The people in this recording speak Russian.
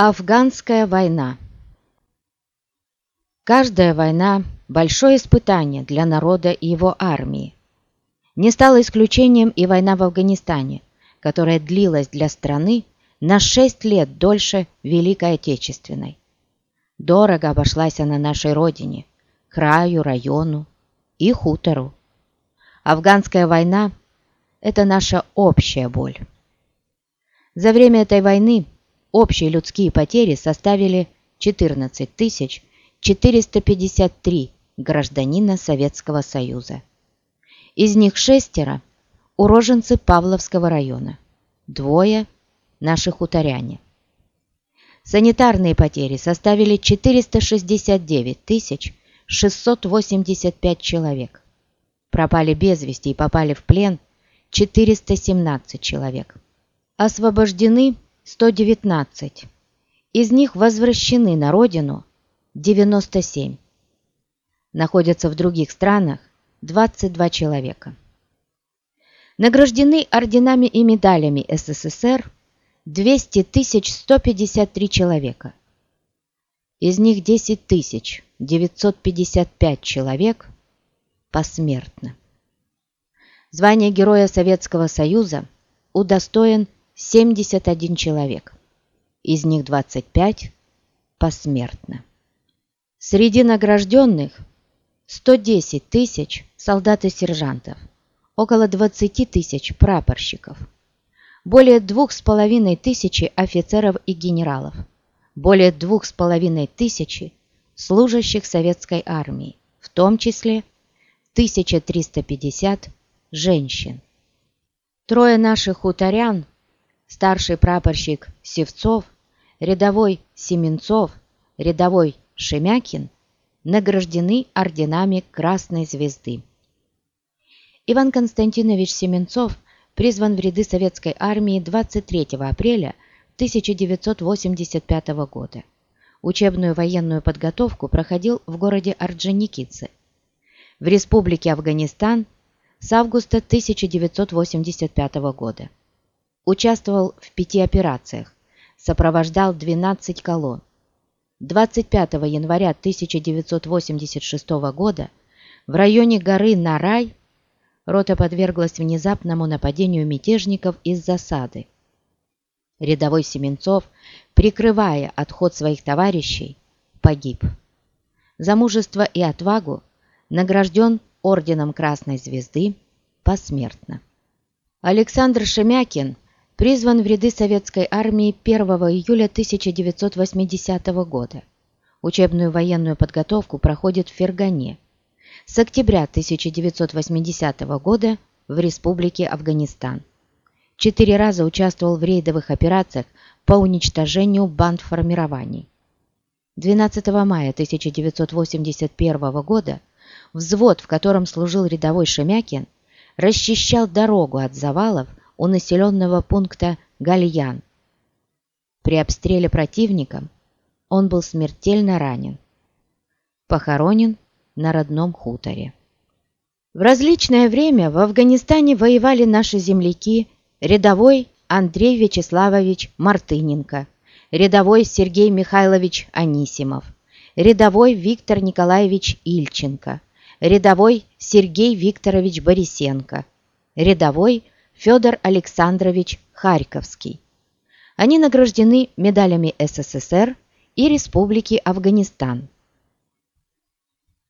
Афганская война Каждая война – большое испытание для народа и его армии. Не стало исключением и война в Афганистане, которая длилась для страны на 6 лет дольше Великой Отечественной. Дорого обошлась она нашей родине, краю, району и хутору. Афганская война – это наша общая боль. За время этой войны – Общие людские потери составили 14 453 гражданина Советского Союза. Из них шестеро – уроженцы Павловского района, двое – наши хуторяне. Санитарные потери составили 469 685 человек. Пропали без вести и попали в плен 417 человек. Освобождены 119. Из них возвращены на родину 97. Находятся в других странах 22 человека. Награждены орденами и медалями СССР 200 153 человека. Из них 10 955 человек посмертно. Звание Героя Советского Союза удостоен 71 человек. Из них 25 посмертно. Среди награжденных 110 тысяч солдат и сержантов, около 20 тысяч прапорщиков, более двух с половиной тысячи офицеров и генералов, более двух с половиной тысячи служащих советской армии, в том числе 1350 женщин. Трое наших хуторян старший прапорщик Севцов, рядовой Семенцов, рядовой Шемякин награждены орденами Красной Звезды. Иван Константинович Семенцов призван в ряды советской армии 23 апреля 1985 года. Учебную военную подготовку проходил в городе Орджоникидзе. В Республике Афганистан с августа 1985 года участвовал в пяти операциях, сопровождал 12 колонн. 25 января 1986 года в районе горы Нарай рота подверглась внезапному нападению мятежников из засады. Рядовой Семенцов, прикрывая отход своих товарищей, погиб. За мужество и отвагу награжден Орденом Красной Звезды посмертно. Александр Шемякин – призван в ряды советской армии 1 июля 1980 года. Учебную военную подготовку проходит в Фергане. С октября 1980 года в Республике Афганистан. Четыре раза участвовал в рейдовых операциях по уничтожению бандформирований. 12 мая 1981 года взвод, в котором служил рядовой Шемякин, расчищал дорогу от завалов у населенного пункта Гальян. При обстреле противником он был смертельно ранен. Похоронен на родном хуторе. В различное время в Афганистане воевали наши земляки рядовой Андрей Вячеславович Мартыненко, рядовой Сергей Михайлович Анисимов, рядовой Виктор Николаевич Ильченко, рядовой Сергей Викторович Борисенко, рядовой Федор Александрович Харьковский. Они награждены медалями СССР и Республики Афганистан –